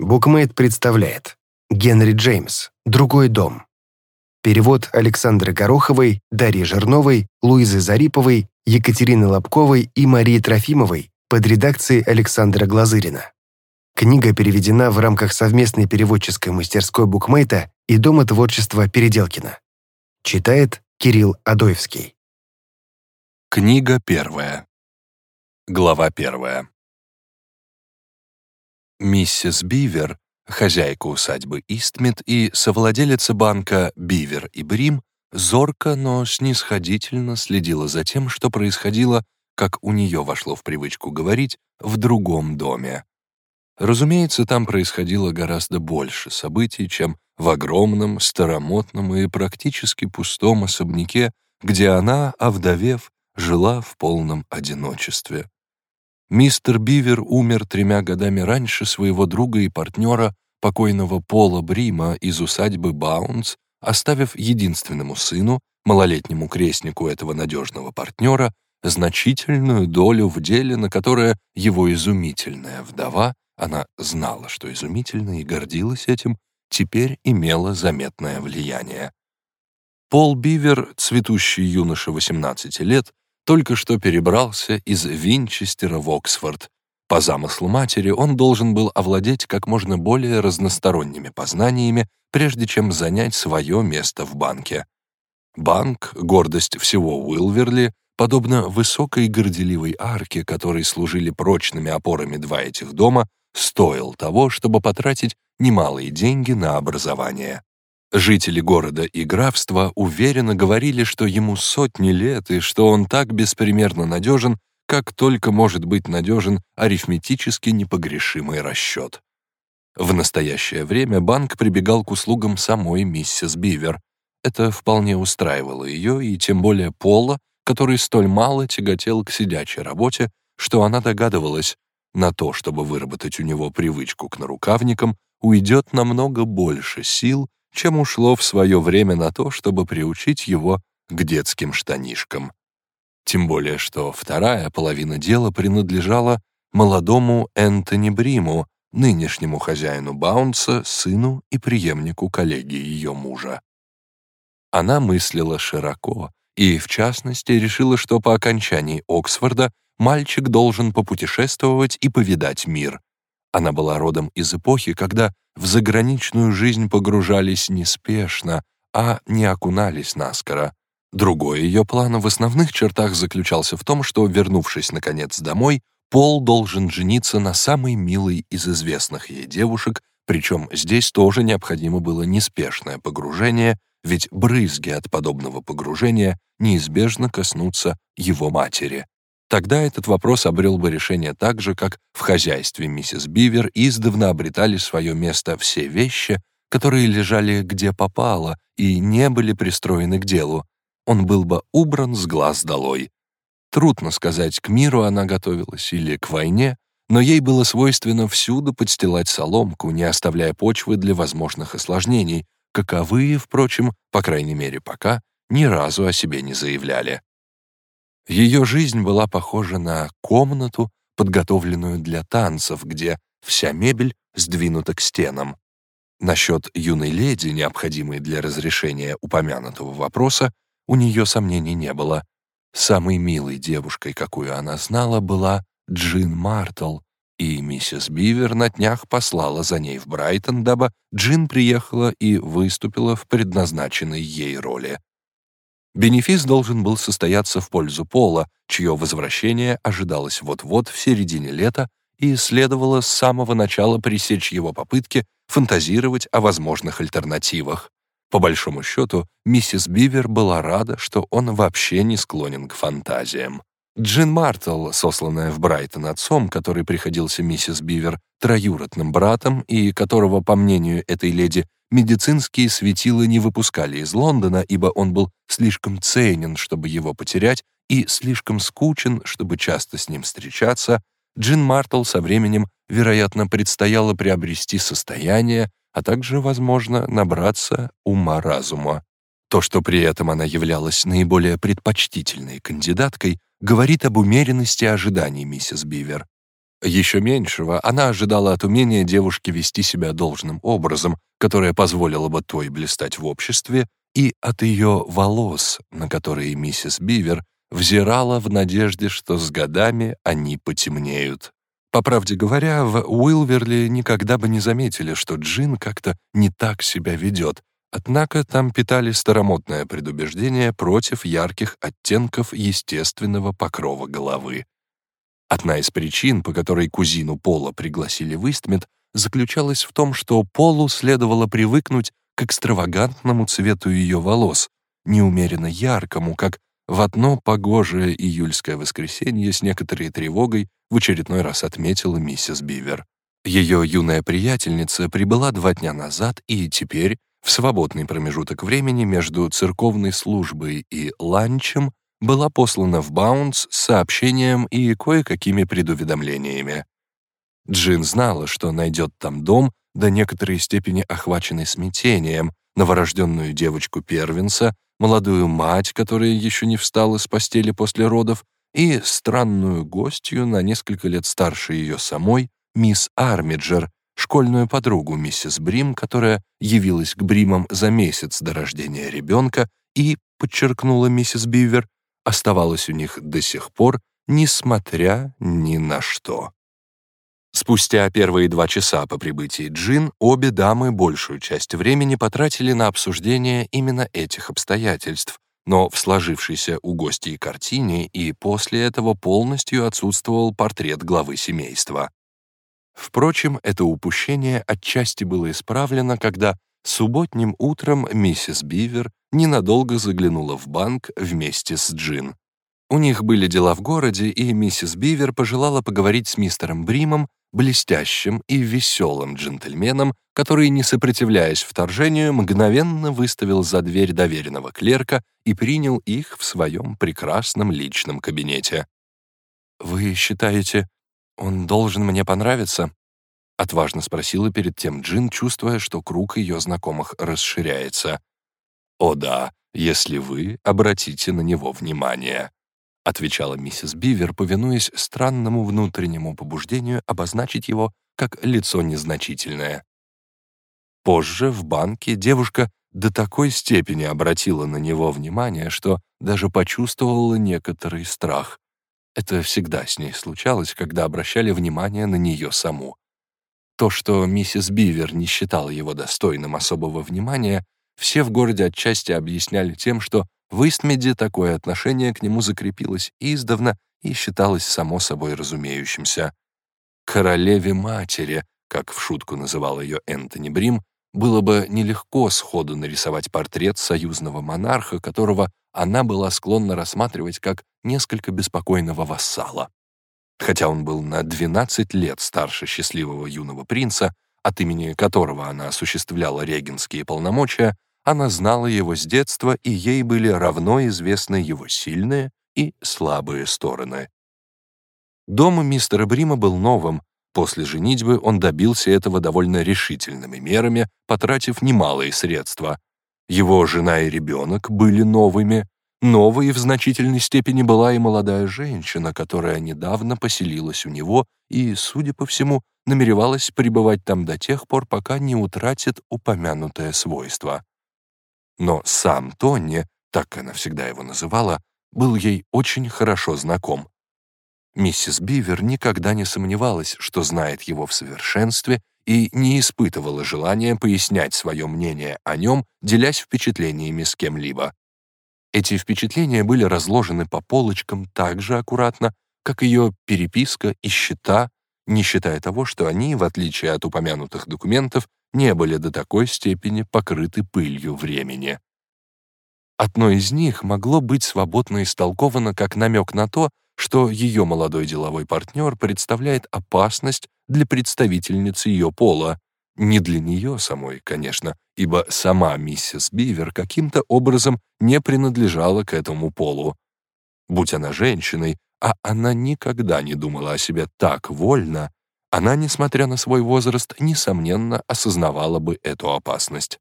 Букмейт представляет Генри Джеймс «Другой дом». Перевод Александры Гороховой, Дарьи Жирновой, Луизы Зариповой, Екатерины Лобковой и Марии Трофимовой под редакцией Александра Глазырина. Книга переведена в рамках совместной переводческой мастерской букмейта и Дома творчества Переделкина. Читает Кирилл Адоевский. Книга первая. Глава первая. Миссис Бивер, хозяйка усадьбы Истмит и совладелица банка Бивер и Брим, зорко, но снисходительно следила за тем, что происходило, как у нее вошло в привычку говорить, в другом доме. Разумеется, там происходило гораздо больше событий, чем в огромном, старомодном и практически пустом особняке, где она, овдовев, жила в полном одиночестве. Мистер Бивер умер тремя годами раньше своего друга и партнера, покойного Пола Брима из усадьбы Баунс, оставив единственному сыну, малолетнему крестнику этого надежного партнера, значительную долю в деле, на которое его изумительная вдова, она знала, что изумительно и гордилась этим, теперь имела заметное влияние. Пол Бивер, цветущий юноша 18 лет, только что перебрался из Винчестера в Оксфорд. По замыслу матери он должен был овладеть как можно более разносторонними познаниями, прежде чем занять свое место в банке. Банк, гордость всего Уилверли, подобно высокой горделивой арке, которой служили прочными опорами два этих дома, стоил того, чтобы потратить немалые деньги на образование. Жители города и графства уверенно говорили, что ему сотни лет и что он так беспримерно надежен, как только может быть надежен арифметически непогрешимый расчет. В настоящее время банк прибегал к услугам самой миссис Бивер. Это вполне устраивало ее, и тем более Пола, который столь мало тяготел к сидячей работе, что она догадывалась, на то, чтобы выработать у него привычку к нарукавникам, уйдет намного больше сил, чем ушло в свое время на то, чтобы приучить его к детским штанишкам. Тем более, что вторая половина дела принадлежала молодому Энтони Бриму, нынешнему хозяину Баунса, сыну и преемнику коллеги ее мужа. Она мыслила широко и, в частности, решила, что по окончании Оксфорда мальчик должен попутешествовать и повидать мир, она была родом из эпохи, когда в заграничную жизнь погружались неспешно, а не окунались наскоро. Другой ее план в основных чертах заключался в том, что, вернувшись, наконец, домой, Пол должен жениться на самой милой из известных ей девушек, причем здесь тоже необходимо было неспешное погружение, ведь брызги от подобного погружения неизбежно коснутся его матери. Тогда этот вопрос обрел бы решение так же, как в хозяйстве миссис Бивер издавна обретали свое место все вещи, которые лежали где попало и не были пристроены к делу. Он был бы убран с глаз долой. Трудно сказать, к миру она готовилась или к войне, но ей было свойственно всюду подстилать соломку, не оставляя почвы для возможных осложнений, каковые, впрочем, по крайней мере пока, ни разу о себе не заявляли. Ее жизнь была похожа на комнату, подготовленную для танцев, где вся мебель сдвинута к стенам. Насчет юной леди, необходимой для разрешения упомянутого вопроса, у нее сомнений не было. Самой милой девушкой, какую она знала, была Джин Мартл, и миссис Бивер на днях послала за ней в Брайтон, дабы Джин приехала и выступила в предназначенной ей роли. Бенефис должен был состояться в пользу Пола, чье возвращение ожидалось вот-вот в середине лета и следовало с самого начала пресечь его попытки фантазировать о возможных альтернативах. По большому счету, миссис Бивер была рада, что он вообще не склонен к фантазиям. Джин Мартл, сосланная в Брайтон отцом, который приходился миссис Бивер троюродным братом и которого, по мнению этой леди, медицинские светила не выпускали из Лондона, ибо он был слишком ценен, чтобы его потерять, и слишком скучен, чтобы часто с ним встречаться, Джин Мартл со временем, вероятно, предстояло приобрести состояние, а также, возможно, набраться ума-разума. То, что при этом она являлась наиболее предпочтительной кандидаткой, говорит об умеренности ожиданий миссис Бивер. Еще меньшего она ожидала от умения девушки вести себя должным образом, которое позволило бы той блистать в обществе, и от ее волос, на которые миссис Бивер взирала в надежде, что с годами они потемнеют. По правде говоря, в Уилверли никогда бы не заметили, что Джин как-то не так себя ведет, однако там питали старомодное предубеждение против ярких оттенков естественного покрова головы. Одна из причин, по которой кузину Пола пригласили в Истмет, заключалась в том, что Полу следовало привыкнуть к экстравагантному цвету ее волос, неумеренно яркому, как в одно погожее июльское воскресенье с некоторой тревогой в очередной раз отметила миссис Бивер. Ее юная приятельница прибыла два дня назад и теперь, в свободный промежуток времени между церковной службой и ланчем, была послана в Баунс с сообщением и кое-какими предуведомлениями. Джин знала, что найдет там дом, до некоторой степени охваченный смятением, новорожденную девочку первенца, молодую мать, которая еще не встала с постели после родов, и странную гостью на несколько лет старше ее самой, мисс Армиджер, школьную подругу миссис Брим, которая явилась к Бримам за месяц до рождения ребенка и, подчеркнула миссис Бивер, оставалась у них до сих пор, несмотря ни на что. Спустя первые два часа по прибытии Джин обе дамы большую часть времени потратили на обсуждение именно этих обстоятельств, но в сложившейся у гостей картине и после этого полностью отсутствовал портрет главы семейства. Впрочем, это упущение отчасти было исправлено, когда субботним утром миссис Бивер ненадолго заглянула в банк вместе с Джин. У них были дела в городе, и миссис Бивер пожелала поговорить с мистером Бримом блестящим и веселым джентльменом, который, не сопротивляясь вторжению, мгновенно выставил за дверь доверенного клерка и принял их в своем прекрасном личном кабинете. «Вы считаете, он должен мне понравиться?» — отважно спросила перед тем Джин, чувствуя, что круг ее знакомых расширяется. «О да, если вы обратите на него внимание», — отвечала миссис Бивер, повинуясь странному внутреннему побуждению обозначить его как лицо незначительное. Позже в банке девушка до такой степени обратила на него внимание, что даже почувствовала некоторый страх. Это всегда с ней случалось, когда обращали внимание на нее саму. То, что миссис Бивер не считала его достойным особого внимания, все в городе отчасти объясняли тем, что в Истмеде такое отношение к нему закрепилось издавна и считалось само собой разумеющимся. «Королеве-матери», как в шутку называл ее Энтони Брим, было бы нелегко сходу нарисовать портрет союзного монарха, которого она была склонна рассматривать как несколько беспокойного вассала. Хотя он был на 12 лет старше счастливого юного принца, от имени которого она осуществляла регенские полномочия, она знала его с детства, и ей были равно известны его сильные и слабые стороны. Дом мистера Брима был новым. После женитьбы он добился этого довольно решительными мерами, потратив немалые средства. Его жена и ребенок были новыми. Новой в значительной степени была и молодая женщина, которая недавно поселилась у него и, судя по всему, намеревалась пребывать там до тех пор, пока не утратит упомянутое свойство. Но сам Тонни, так она всегда его называла, был ей очень хорошо знаком. Миссис Бивер никогда не сомневалась, что знает его в совершенстве, и не испытывала желания пояснять свое мнение о нем, делясь впечатлениями с кем-либо. Эти впечатления были разложены по полочкам так же аккуратно, как ее переписка и счета, не считая того, что они, в отличие от упомянутых документов, не были до такой степени покрыты пылью времени. Одно из них могло быть свободно истолковано как намек на то, что ее молодой деловой партнер представляет опасность для представительницы ее пола, не для нее самой, конечно, ибо сама миссис Бивер каким-то образом не принадлежала к этому полу. Будь она женщиной, а она никогда не думала о себе так вольно, она, несмотря на свой возраст, несомненно осознавала бы эту опасность.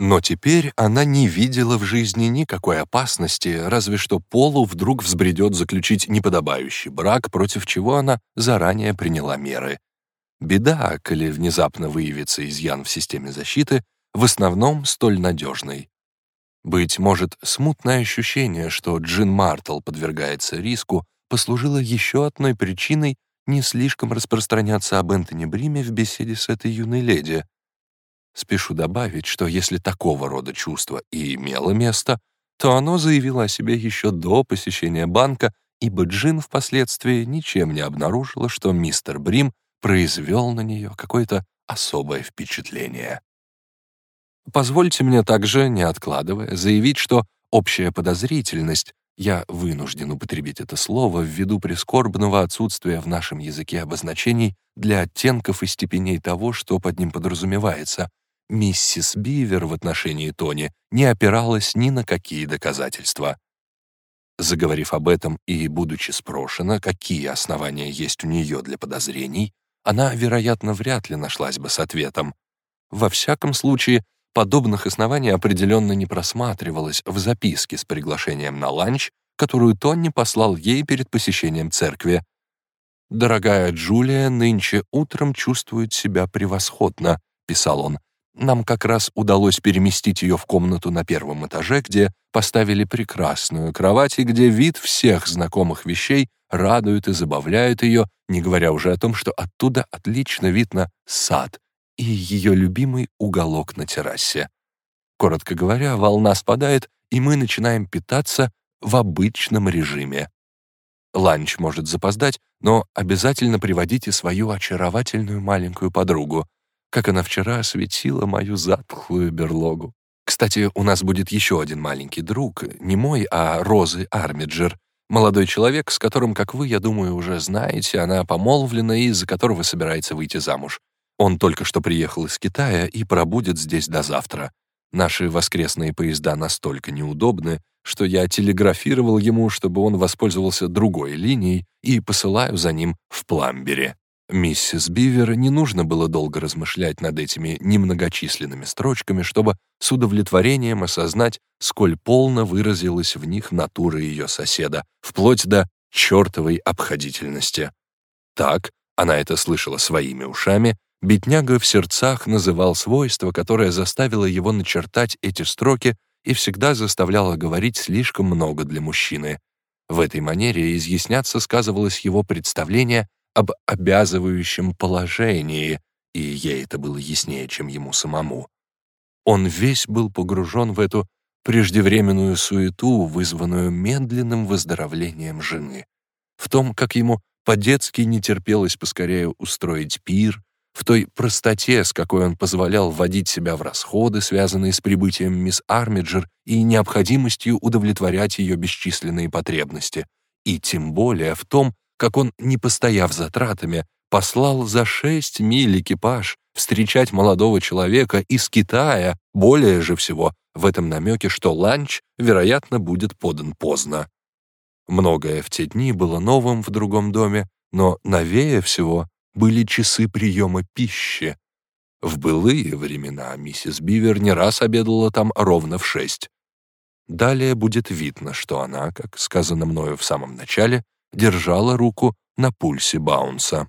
Но теперь она не видела в жизни никакой опасности, разве что Полу вдруг взбредет заключить неподобающий брак, против чего она заранее приняла меры. Беда, коли внезапно выявится изъян в системе защиты, в основном столь надежный. Быть может, смутное ощущение, что Джин Мартл подвергается риску, послужило еще одной причиной не слишком распространяться об Энтони Бриме в беседе с этой юной леди — Спешу добавить, что если такого рода чувство и имело место, то оно заявило о себе еще до посещения банка, ибо Джин впоследствии ничем не обнаружила, что мистер Брим произвел на нее какое-то особое впечатление. Позвольте мне также, не откладывая, заявить, что общая подозрительность, я вынужден употребить это слово ввиду прискорбного отсутствия в нашем языке обозначений для оттенков и степеней того, что под ним подразумевается, миссис Бивер в отношении Тони не опиралась ни на какие доказательства. Заговорив об этом и будучи спрошена, какие основания есть у нее для подозрений, она, вероятно, вряд ли нашлась бы с ответом. Во всяком случае, подобных оснований определенно не просматривалось в записке с приглашением на ланч, которую Тони послал ей перед посещением церкви. «Дорогая Джулия нынче утром чувствует себя превосходно», — писал он, нам как раз удалось переместить ее в комнату на первом этаже, где поставили прекрасную кровать и где вид всех знакомых вещей радует и забавляет ее, не говоря уже о том, что оттуда отлично видно сад и ее любимый уголок на террасе. Коротко говоря, волна спадает, и мы начинаем питаться в обычном режиме. Ланч может запоздать, но обязательно приводите свою очаровательную маленькую подругу — как она вчера осветила мою затхлую берлогу. Кстати, у нас будет еще один маленький друг, не мой, а Розы Армиджер, молодой человек, с которым, как вы, я думаю, уже знаете, она помолвлена и за которого собирается выйти замуж. Он только что приехал из Китая и пробудет здесь до завтра. Наши воскресные поезда настолько неудобны, что я телеграфировал ему, чтобы он воспользовался другой линией и посылаю за ним в Пламбере. Миссис Бивер не нужно было долго размышлять над этими немногочисленными строчками, чтобы с удовлетворением осознать, сколь полно выразилась в них натура ее соседа, вплоть до чертовой обходительности. Так, она это слышала своими ушами, бедняга в сердцах называл свойство, которое заставило его начертать эти строки и всегда заставляло говорить слишком много для мужчины. В этой манере изъясняться сказывалось его представление об обязывающем положении, и ей это было яснее, чем ему самому. Он весь был погружен в эту преждевременную суету, вызванную медленным выздоровлением жены, в том, как ему по-детски не терпелось поскорее устроить пир, в той простоте, с какой он позволял вводить себя в расходы, связанные с прибытием мисс Армиджер и необходимостью удовлетворять ее бесчисленные потребности, и тем более в том, как он, не постояв затратами, послал за шесть миль экипаж встречать молодого человека из Китая, более же всего в этом намеке, что ланч, вероятно, будет подан поздно. Многое в те дни было новым в другом доме, но новее всего были часы приема пищи. В былые времена миссис Бивер не раз обедала там ровно в шесть. Далее будет видно, что она, как сказано мною в самом начале, держала руку на пульсе Баунса.